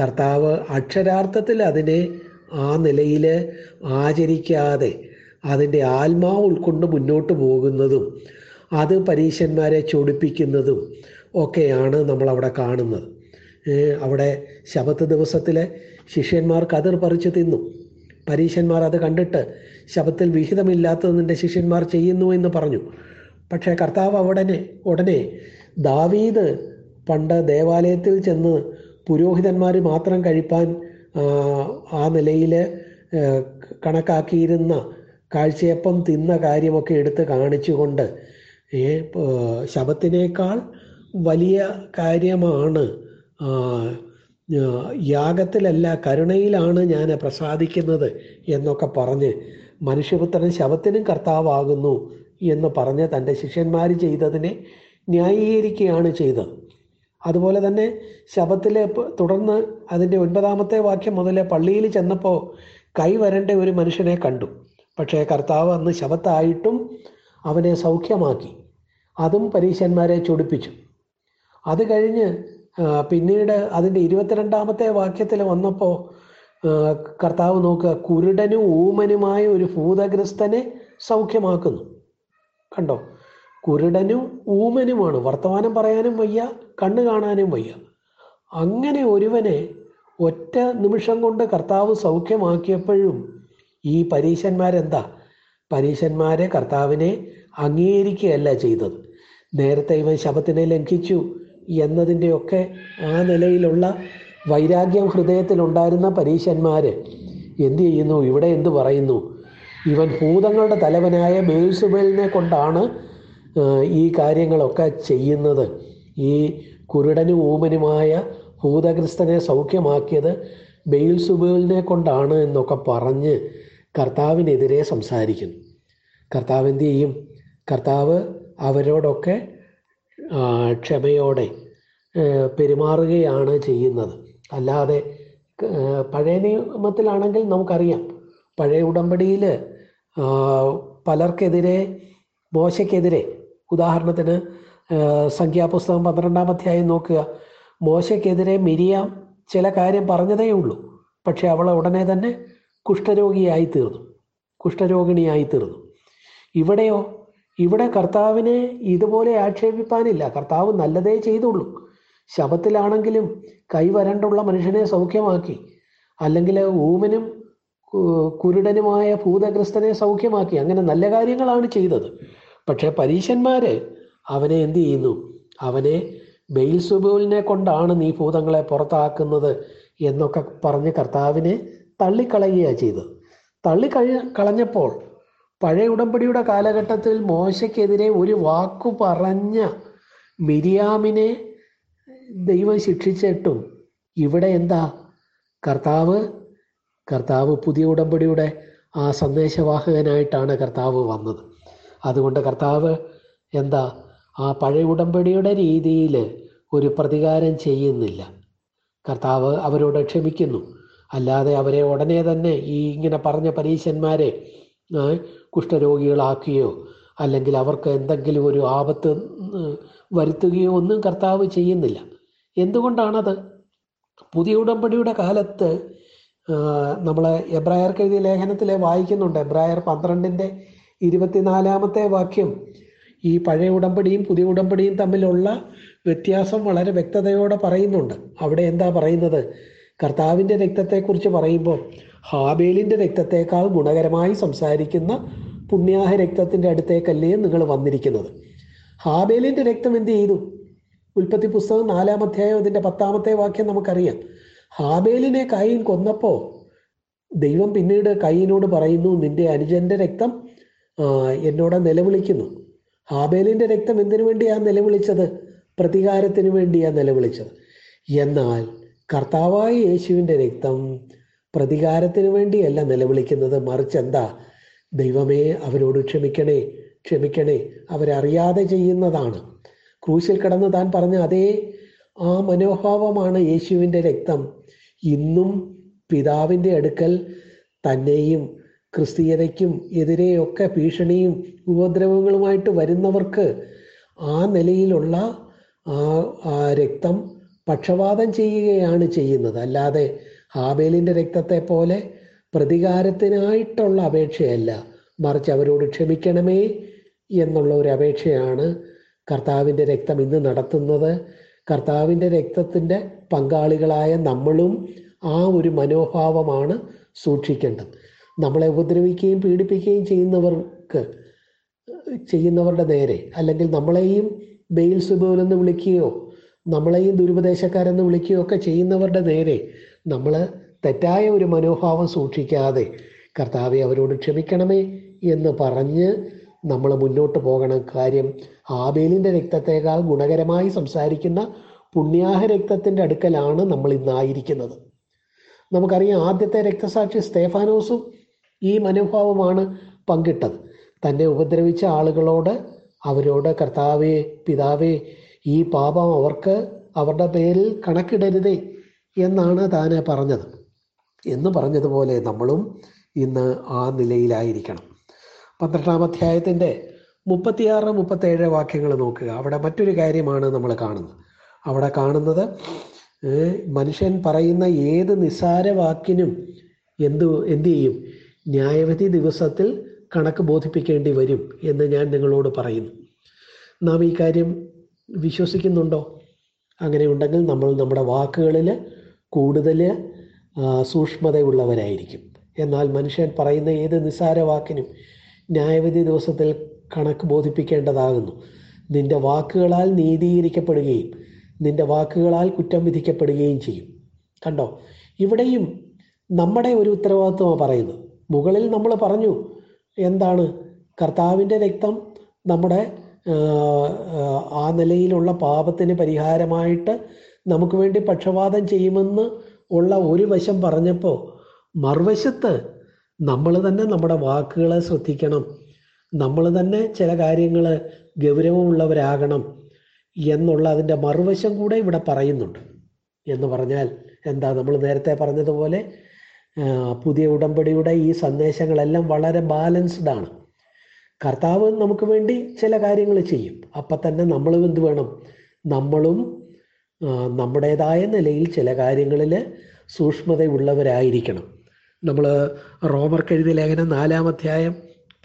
കർത്താവ് അക്ഷരാർത്ഥത്തിൽ അതിനെ ആ നിലയിൽ ആചരിക്കാതെ അതിന്റെ ആത്മാവ് ഉൾക്കൊണ്ട് മുന്നോട്ട് പോകുന്നതും അത് പരീശന്മാരെ ചൊടിപ്പിക്കുന്നതും ഒക്കെയാണ് നമ്മളവിടെ കാണുന്നത്. അവിടെ ശബത്ത് ദിവസത്തിലെ ശിഷ്യന്മാർ കതിർ പറിച്ചു തിന്നു. പരീശന്മാർ അത് കണ്ടിട്ട് ശബത്തിൽ വിഹിതമില്ലാത്തത് നിന്റെ ശിഷ്യന്മാർ ചെയ്യുന്നു എന്ന് പറഞ്ഞു. പക്ഷേ കർത്താവ് അവിടനെ ഉടനെ ദാവീദ് പണ്ട് ദേവാലയത്തിൽ ചെന്ന് പുരോഹിതന്മാർ മാത്രം കഴിപ്പാൻ ആ നിലയിൽ കണക്കാക്കിയിരുന്ന കാഴ്ചയപ്പം തിന്ന കാര്യമൊക്കെ എടുത്ത് കാണിച്ചുകൊണ്ട് ശബത്തിനേക്കാൾ വലിയ കാര്യമാണ് യാഗത്തിലല്ല കരുണയിലാണ് ഞാൻ പ്രസാദിക്കുന്നത് എന്നൊക്കെ പറഞ്ഞ് മനുഷ്യപുത്രൻ ശവത്തിനും കർത്താവാകുന്നു എന്ന് പറഞ്ഞ് തന്റെ ശിഷ്യന്മാർ ചെയ്തതിനെ ന്യായീകരിക്കുകയാണ് ചെയ്തത്. അതുപോലെ തന്നെ ശബത്തിലെ തുടർന്ന് അതിന്റെ ഒൻപതാമത്തെ വാക്യം മുതലേ പള്ളിയിൽ ചെന്നപ്പോൾ കൈ വരേണ്ട ഒരു മനുഷ്യനെ കണ്ടു. പക്ഷേ കർത്താവ് അന്ന് ശബത്തായിട്ടും അവനെ സൗഖ്യമാക്കി. അതും പരീശന്മാരെ ചൊടിപ്പിച്ചു. അത് കഴിഞ്ഞ് പിന്നീട് അതിന്റെ ഇരുപത്തിരണ്ടാമത്തെ വാക്യത്തിൽ വന്നപ്പോൾ കർത്താവ് നോക്കുക കുരുടനും ഊമനുമായ ഒരു ഭൂതഗ്രസ്തനെ സൗഖ്യമാക്കുന്നു. കണ്ടോ? കുരുടനും ഊമനുമാണ്. വർത്തമാനം പറയാനും വയ്യ കണ്ണു കാണാനും വയ്യ. അങ്ങനെ ഒരുവനെ ഒറ്റ നിമിഷം കൊണ്ട് കർത്താവ് സൗഖ്യമാക്കിയപ്പോഴും ഈ പരീശന്മാരെന്താ? പരീശന്മാരെ കർത്താവിനെ അംഗീകരിക്കുകയല്ല ചെയ്തത്. നേരത്തെ ഇവൻ ശബത്തിനെ ലംഘിച്ചു എന്നതിന്റെയൊക്കെ ആ നിലയിലുള്ള വൈരാഗ്യം ഹൃദയത്തിലുണ്ടായിരുന്ന പരീശന്മാർ എന്തു ചെയ്യുന്നു? ഇവിടെ എന്തു പറയുന്നു? ഇവൻ ഭൂതങ്ങളുടെ തലവനായ മേൽസുബേലിനെ കൊണ്ടാണ് ഈ കാര്യങ്ങളൊക്കെ ചെയ്യുന്നത്. ഈ കുരുടനും ഊമനുമായ ഭൂതഗ്രസ്തനെ സൗഖ്യമാക്കിയത് ബെയിൽസുബേലിനെ കൊണ്ടാണ് എന്നൊക്കെ പറഞ്ഞ് കർത്താവിനെതിരെ സംസാരിക്കുന്നു. കർത്താവ് എന്തു ചെയ്യും? കർത്താവ് അവരോടൊക്കെ ക്ഷമയോടെ പെരുമാറുകയാണ് ചെയ്യുന്നത്. അല്ലാതെ പഴയ നിയമത്തിലാണെങ്കിൽ നമുക്കറിയാം. പഴയ ഉടമ്പടിയിൽ പലർക്കെതിരെ മോശയ്ക്കെതിരെ ഉദാഹരണത്തിന് സംഖ്യാപുസ്തകം പന്ത്രണ്ടാം അധ്യായം നോക്കുക. മോശയ്ക്കെതിരെ മിരിയാം ചില കാര്യം പറഞ്ഞതേ ഉള്ളൂ പക്ഷെ അവൾ ഉടനെ തന്നെ കുഷ്ഠരോഗിയായി തീർന്നു കുഷ്ഠരോഗിണിയായി തീർന്നു ഇവിടെയോ? ഇവിടെ കർത്താവിനെ ഇതുപോലെ ആക്ഷേപിപ്പാനില്ല. കർത്താവ് നല്ലതേ ചെയ്തുള്ളൂ. ശബത്തിലാണെങ്കിലും കൈവരണ്ടുള്ള മനുഷ്യനെ സൗഖ്യമാക്കി. അല്ലെങ്കിൽ ഊമനും കുരുടനുമായ ഭൂതഗ്രസ്തനെ സൗഖ്യമാക്കി. അങ്ങനെ നല്ല കാര്യങ്ങളാണ് ചെയ്തത്. പക്ഷെ പരീശന്മാര് അവനെ എന്ത് ചെയ്യുന്നു? അവനെ ബെയിൽസുബൂലിനെ കൊണ്ടാണ് നീ ഭൂതങ്ങളെ പുറത്താക്കുന്നത് എന്നൊക്കെ പറഞ്ഞ് കർത്താവിനെ തള്ളിക്കളയുകയാണ് ചെയ്തത്. തള്ളിക്കഴി കളഞ്ഞപ്പോൾ പഴയ ഉടമ്പടിയുടെ കാലഘട്ടത്തിൽ മോശയ്ക്കെതിരെ ഒരു വാക്കു പറഞ്ഞ മിരിയാമിനെ ദൈവം ശിക്ഷിച്ചിട്ടും ഇവിടെ എന്താ? കർത്താവ് കർത്താവ് പുതിയ ഉടമ്പടിയുടെ ആ സന്ദേശവാഹകനായിട്ടാണ് കർത്താവ് വന്നത്. അതുകൊണ്ട് കർത്താവ് എന്താ ആ പഴയ ഉടമ്പടിയുടെ രീതിയിൽ ഒരു പ്രതികാരം ചെയ്യുന്നില്ല. കർത്താവ് അവരോട് ക്ഷമിക്കുന്നു. അല്ലാതെ അവരെ ഉടനെ തന്നെ ഈ ഇങ്ങനെ പറഞ്ഞ പരീശന്മാരെ കുഷ്ഠരോഗികളാക്കുകയോ അല്ലെങ്കിൽ അവർക്ക് എന്തെങ്കിലും ഒരു ആപത്ത് വരുത്തുകയോ ഒന്നും കർത്താവ് ചെയ്യുന്നില്ല. എന്തുകൊണ്ടാണത്? പുതിയ ഉടമ്പടിയുടെ കാലത്ത് നമ്മൾ എബ്രായർക്ക് എഴുതിയ ലേഖനത്തിലെ വായിക്കുന്നുണ്ട്. എബ്രായർ പന്ത്രണ്ടിന്റെ ഇരുപത്തിനാലാമത്തെ വാക്യം. ഈ പഴയ ഉടമ്പടിയും പുതിയ ഉടമ്പടിയും തമ്മിലുള്ള വ്യത്യാസം വളരെ വ്യക്തതയോടെ പറയുന്നുണ്ട്. അവിടെ എന്താ പറയുന്നത്? കർത്താവിന്റെ രക്തത്തെക്കുറിച്ച് പറയുമ്പോൾ ഹാബേലിന്റെ രക്തത്തെക്കാൾ ഗുണകരമായി സംസാരിക്കുന്ന പുണ്യാഹ രക്തത്തിന്റെ അടുത്തേക്കല്ലേ നിങ്ങൾ വന്നിരിക്കുന്നത്. ഹാബേലിന്റെ രക്തം എന്ത് ചെയ്തു? ഉൽപ്പത്തി പുസ്തകം നാലാം അതിന്റെ പത്താമത്തെ വാക്യം നമുക്കറിയാം. ഹാബേലിനെ കൈൻ കൊന്നപ്പോൾ ദൈവം പിന്നീട് കൈയിനോട് പറയുന്നു നിന്റെ അനുജന്റെ രക്തം എന്നോട് നിലവിളിക്കുന്നു. ആബേലിന്റെ രക്തം എന്തിനു വേണ്ടിയാ നിലവിളിച്ചത്? പ്രതികാരത്തിന് വേണ്ടിയാ നിലവിളിച്ചത്. എന്നാൽ കർത്താവായ യേശുവിന്റെ രക്തം പ്രതികാരത്തിന് വേണ്ടിയല്ല നിലവിളിക്കുന്നത്. മറിച്ച് എന്താ? ദൈവമേ അവരോട് ക്ഷമിക്കണേ ക്ഷമിക്കണേ. അവരറിയാതെ ചെയ്യുന്നതാണ്. ക്രൂശിൽ കിടന്ന് താൻ പറഞ്ഞ അതേ ആ മനോഭാവമാണ് യേശുവിന്റെ രക്തം. ഇന്നും പിതാവിന്റെ അടുക്കൽ തന്നെയും ക്രിസ്തീയതയ്ക്കും എതിരെയൊക്കെ ഭീഷണിയും ഉപദ്രവങ്ങളുമായിട്ട് വരുന്നവർക്ക് ആ നിലയിലുള്ള ആ രക്തം പക്ഷപാതം ചെയ്യുകയാണ് ചെയ്യുന്നത്. അല്ലാതെ ഹാബേലിന്റെ രക്തത്തെ പോലെ പ്രതികാരത്തിനായിട്ടുള്ള അപേക്ഷയല്ല. മറിച്ച് അവരോട് ക്ഷമിക്കണമേ എന്നുള്ള ഒരു അപേക്ഷയാണ് കർത്താവിന്റെ രക്തം ഇന്ന് നടത്തുന്നത്. കർത്താവിന്റെ രക്തത്തിന്റെ പങ്കാളികളായ നമ്മളും ആ ഒരു മനോഭാവമാണ് സൂക്ഷിക്കേണ്ടത്. നമ്മളെ ഉപദ്രവിക്കുകയും പീഡിപ്പിക്കുകയും ചെയ്യുന്നവർക്ക് ചെയ്യുന്നവരുടെ നേരെ അല്ലെങ്കിൽ നമ്മളെയും ബെയിൽ സുബോലെന്ന് വിളിക്കുകയോ നമ്മളെയും ദുരുപദേശക്കാരെന്ന് വിളിക്കുകയോ ഒക്കെ ചെയ്യുന്നവരുടെ നേരെ നമ്മൾ തെറ്റായ ഒരു മനോഭാവം സൂക്ഷിക്കാതെ കർത്താവെ അവരോട് ക്ഷമിക്കണമേ എന്ന് പറഞ്ഞ് നമ്മൾ മുന്നോട്ട് പോകണം കാര്യം ആബേലിന്റെ രക്തത്തേക്കാൾ ഗുണകരമായി സംസാരിക്കുന്ന പുണ്യാഹ രക്തത്തിന്റെ അടുക്കലാണ് നമ്മൾ ഇന്നായിരിക്കുന്നത്. നമുക്കറിയാം ആദ്യത്തെ രക്തസാക്ഷി സ്തേഫാനോസും ഈ മനോഭാവമാണ് പങ്കിട്ടത്. തന്നെ ഉപദ്രവിച്ച ആളുകളോട് അവരോട് കർത്താവേ പിതാവേ ഈ പാപം അവർക്ക് അവരുടെ പേരിൽ കണക്കിടരുതേ എന്നാണ് താൻ പറഞ്ഞത്. എന്ന് പറഞ്ഞതുപോലെ നമ്മളും ഇന്ന് ആ നിലയിലായിരിക്കണം. പന്ത്രണ്ടാം അധ്യായത്തിന്റെ മുപ്പത്തിയാറ് മുപ്പത്തേഴ് വാക്യങ്ങൾ നോക്കുക. അവിടെ മറ്റൊരു കാര്യമാണ് നമ്മൾ കാണുന്നത്. അവിടെ കാണുന്നത് മനുഷ്യൻ പറയുന്ന ഏത് നിസ്സാര വാക്കിനും എന്തു എന്തു ചെയ്യും? ന്യായവിധി ദിവസത്തിൽ കണക്ക് ബോധിപ്പിക്കേണ്ടി വരും എന്ന് ഞാൻ നിങ്ങളോട് പറയുന്നു. നാം ഈ കാര്യം വിശ്വസിക്കുന്നുണ്ടോ? അങ്ങനെ ഉണ്ടെങ്കിൽ നമ്മൾ നമ്മുടെ വാക്കുകളിൽ കൂടുതൽ സൂക്ഷ്മതയുള്ളവരായിരിക്കും. എന്നാൽ മനുഷ്യൻ പറയുന്ന ഏത് നിസ്സാര വാക്കിനും ന്യായവിധി ദിവസത്തിൽ കണക്ക് ബോധിപ്പിക്കേണ്ടതാകുന്നു. നിന്റെ വാക്കുകളാൽ നീതീകരിക്കപ്പെടുകയും നിന്റെ വാക്കുകളാൽ കുറ്റം വിധിക്കപ്പെടുകയും ചെയ്യും. കണ്ടോ? ഇവിടെയും നമ്മുടെ ഒരു ഉത്തരവാദിത്വമാണ് പറയുന്നത്. മുകളിൽ നമ്മൾ പറഞ്ഞു എന്താണ്? കർത്താവിന്റെ രക്തം നമ്മുടെ ആ, നിലയിലുള്ള പാപത്തിന് പരിഹാരമായിട്ട് നമുക്ക് വേണ്ടി പക്ഷപാതം ചെയ്യുമെന്ന് ഉള്ള ഒരു വശം പറഞ്ഞപ്പോൾ മറുവശത്ത് നമ്മൾ തന്നെ നമ്മുടെ വാക്കുകളെ ശ്രദ്ധിക്കണം. നമ്മൾ തന്നെ ചില കാര്യങ്ങൾ ഗൗരവമുള്ളവരാകണം എന്നുള്ള അതിന്റെ മറുവശം കൂടെ ഇവിടെ പറയുന്നുണ്ട്. എന്ന് പറഞ്ഞാൽ എന്താ? നമ്മൾ നേരത്തെ പറഞ്ഞതുപോലെ പുതിയ ഉടമ്പടിയുടെ ഈ സന്ദേശങ്ങളെല്ലാം വളരെ ബാലൻസ്ഡ് ആണ്. കർത്താവ് നമുക്ക് വേണ്ടി ചില കാര്യങ്ങൾ ചെയ്യും. അപ്പം തന്നെ നമ്മളും എന്ത് വേണം? നമ്മളും നമ്മുടേതായ നിലയിൽ ചില കാര്യങ്ങളിൽ സൂക്ഷ്മതയുള്ളവരായിരിക്കണം. നമ്മൾ റോമർ എഴുതിയ ലേഖനം നാലാം അധ്യായം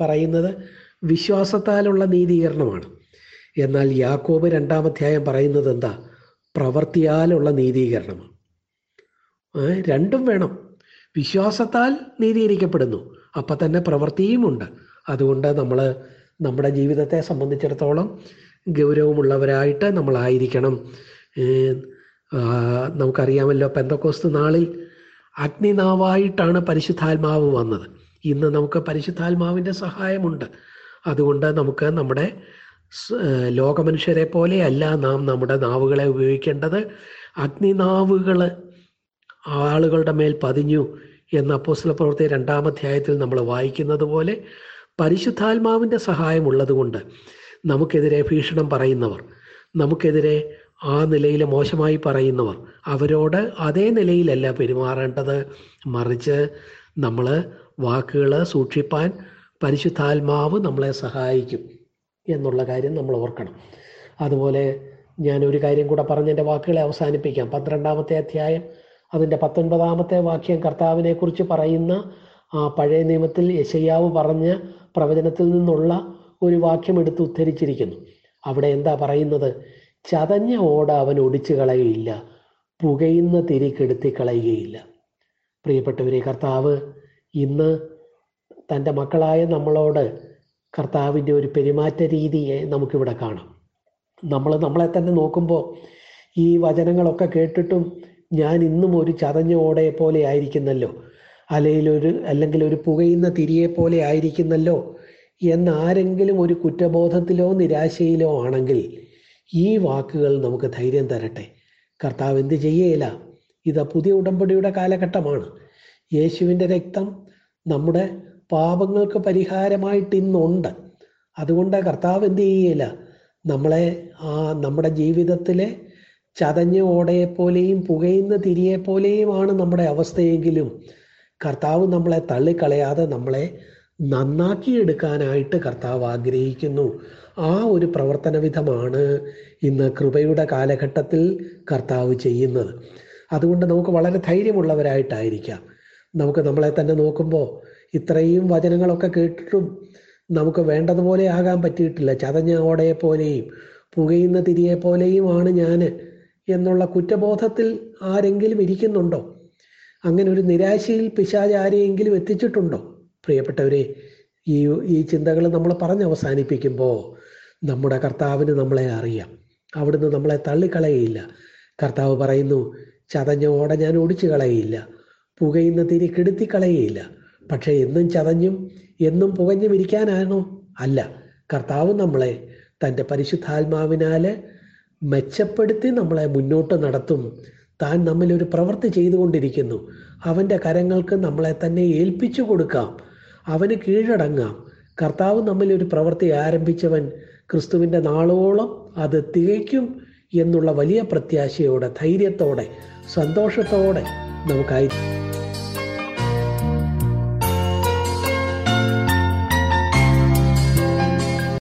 പറയുന്നത് വിശ്വാസത്താലുള്ള നീതീകരണമാണ്. എന്നാൽ യാക്കോബ് രണ്ടാം അധ്യായം പറയുന്നത് എന്താ? പ്രവൃത്തിയാലുള്ള നീതീകരണമാണ്. രണ്ടും വേണം. വിശ്വാസത്താൽ നീതീകരിക്കപ്പെടുന്നു. അപ്പം തന്നെ പ്രവൃത്തിയുമുണ്ട്. അതുകൊണ്ട് നമ്മൾ നമ്മുടെ ജീവിതത്തെ സംബന്ധിച്ചിടത്തോളം ഗൗരവമുള്ളവരായിട്ട് നമ്മളായിരിക്കണം. നമുക്കറിയാമല്ലോ പെന്തക്കോസ്ത് നാളിൽ അഗ്നിനാവായിട്ടാണ് പരിശുദ്ധാത്മാവ് വന്നത്. ഇന്ന് നമുക്ക് പരിശുദ്ധാത്മാവിന്റെ സഹായമുണ്ട്. അതുകൊണ്ട് നമുക്ക് നമ്മുടെ ലോകമനുഷ്യരെ പോലെയല്ല നാം നമ്മുടെ നാവുകളെ ഉപയോഗിക്കേണ്ടത്. അഗ്നിനാവുകൾ ആളുകളുടെ മേൽ പതിഞ്ഞു എന്ന അപ്പോസ്ല പ്രവർത്തി രണ്ടാം അധ്യായത്തിൽ നമ്മൾ വായിക്കുന്നത് പോലെ പരിശുദ്ധാത്മാവിന്റെ സഹായം ഉള്ളതുകൊണ്ട് നമുക്കെതിരെ ഭീഷണം പറയുന്നവർ നമുക്കെതിരെ ആ നിലയിൽ മോശമായി പറയുന്നവർ അവരോട് അതേ നിലയിലല്ല പെരുമാറേണ്ടത്. മറിച്ച് നമ്മൾ വാക്കുകൾ സൂക്ഷിപ്പാൻ പരിശുദ്ധാത്മാവ് നമ്മളെ സഹായിക്കും എന്നുള്ള കാര്യം നമ്മൾ ഓർക്കണം. അതുപോലെ ഞാൻ ഒരു കാര്യം കൂടെ പറഞ്ഞ് എന്റെ വാക്കുകളെ അവസാനിപ്പിക്കാം. പന്ത്രണ്ടാമത്തെ അധ്യായം അതിന്റെ പത്തൊൻപതാമത്തെ വാക്യം കർത്താവിനെ കുറിച്ച് പറയുന്ന ആ പഴയ നിയമത്തിൽ യശയ്യാവ് പറഞ്ഞ പ്രവചനത്തിൽ നിന്നുള്ള ഒരു വാക്യം എടുത്ത് ഉദ്ധരിച്ചിരിക്കുന്നു. അവിടെ എന്താ പറയുന്നത്? ചതഞ്ഞ ഓട അവൻ ഒടിച്ചു കളയുകയില്ല പുകയുന്ന തിരി കെടുത്തി കളയുകയില്ല. പ്രിയപ്പെട്ടവരെ കർത്താവ് ഇന്ന് തന്റെ മക്കളായ നമ്മളോട് കർത്താവിന്റെ ഒരു പെരുമാറ്റ രീതിയെ നമുക്കിവിടെ കാണാം. നമ്മൾ നമ്മളെ തന്നെ നോക്കുമ്പോൾ ഈ വചനങ്ങളൊക്കെ കേട്ടിട്ടും ഞാൻ ഇന്നും ഒരു ചതഞ്ഞ ഓടയെ പോലെ ആയിരിക്കുന്നല്ലോ. അല്ലെങ്കിൽ ഒരു അല്ലെങ്കിൽ ഒരു പുകയുന്ന തിരിയെ പോലെ ആയിരിക്കുന്നല്ലോ എന്നാരെങ്കിലും ഒരു കുറ്റബോധത്തിലോ നിരാശയിലോ ആണെങ്കിൽ ഈ വാക്കുകൾ നമുക്ക് ധൈര്യം തരട്ടെ. കർത്താവ് എന്ത് ചെയ്യേല? ഇത് പുതിയ ഉടമ്പടിയുടെ കാലഘട്ടമാണ്. യേശുവിന്റെ രക്തം നമ്മുടെ പാപങ്ങൾക്ക് പരിഹാരമായിട്ട് ഇന്നുണ്ട്. അതുകൊണ്ട് കർത്താവ് എന്ത് ചെയ്യേല? നമ്മളെ ആ നമ്മുടെ ജീവിതത്തിലെ ചതഞ്ഞ ഓടയെപ്പോലെയും പുകയുന്ന തിരിയെപ്പോലെയുമാണ് നമ്മുടെ അവസ്ഥയെങ്കിലും കർത്താവ് നമ്മളെ തള്ളിക്കളയാതെ നമ്മളെ നന്നാക്കിയെടുക്കാനായിട്ട് കർത്താവ് ആഗ്രഹിക്കുന്നു. ആ ഒരു പ്രവർത്തന വിധമാണ് ഇന്ന് കൃപയുടെ കാലഘട്ടത്തിൽ കർത്താവ് ചെയ്യുന്നത്. അതുകൊണ്ട് നമുക്ക് വളരെ ധൈര്യമുള്ളവരായിട്ടായിരിക്കാം. നമുക്ക് നമ്മളെ തന്നെ നോക്കുമ്പോൾ ഇത്രയും വചനങ്ങളൊക്കെ കേട്ടിട്ടും നമുക്ക് വേണ്ടതുപോലെ ആകാൻ പറ്റിയിട്ടില്ല. ചതഞ്ഞ ഓടയെ പോലെയും പുകയുന്ന തിരിയെ പോലെയുമാണ് ഞാൻ എന്നുള്ള കുറ്റബോധത്തിൽ ആരെങ്കിലും ഇരിക്കുന്നുണ്ടോ? അങ്ങനെ ഒരു നിരാശയിൽ പിശാജ് ആരെയെങ്കിലും എത്തിച്ചിട്ടുണ്ടോ? പ്രിയപ്പെട്ടവരെ ഈ ഈ ചിന്തകൾ നമ്മൾ പറഞ്ഞ് അവസാനിപ്പിക്കുമ്പോൾ നമ്മുടെ കർത്താവിന് നമ്മളെ അറിയാം. അവിടുന്ന് നമ്മളെ തള്ളിക്കളയില്ല കർത്താവ് പറയുന്നു ചതഞ്ഞ ഓട ഞാൻ ഒടിച്ചു കളയില്ല പുകയുന്ന തിരി കെടുത്തി കളയില്ല പക്ഷേ എന്നും ചതഞ്ഞും എന്നും പുകഞ്ഞും ഇരിക്കാനാണോ? അല്ല കർത്താവ് നമ്മളെ തന്റെ പരിശുദ്ധാത്മാവിനാൽ മെച്ചപ്പെടുത്തി നമ്മളെ മുന്നോട്ട് നടത്തും. താൻ നമ്മിലൊരു പ്രവൃത്തി ചെയ്തുകൊണ്ടിരിക്കുന്നു. അവന്റെ കരങ്ങൾക്ക് നമ്മളെ തന്നെ ഏൽപ്പിച്ചു കൊടുക്കാം. അവന് കീഴടങ്ങാം. കർത്താവ് ഒരു പ്രവൃത്തി ആരംഭിച്ചവൻ ക്രിസ്തുവിന്റെ നാളോളം അത് തികയ്ക്കും എന്നുള്ള വലിയ പ്രത്യാശയോടെ ധൈര്യത്തോടെ സന്തോഷത്തോടെ നമുക്കായി